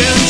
Christians.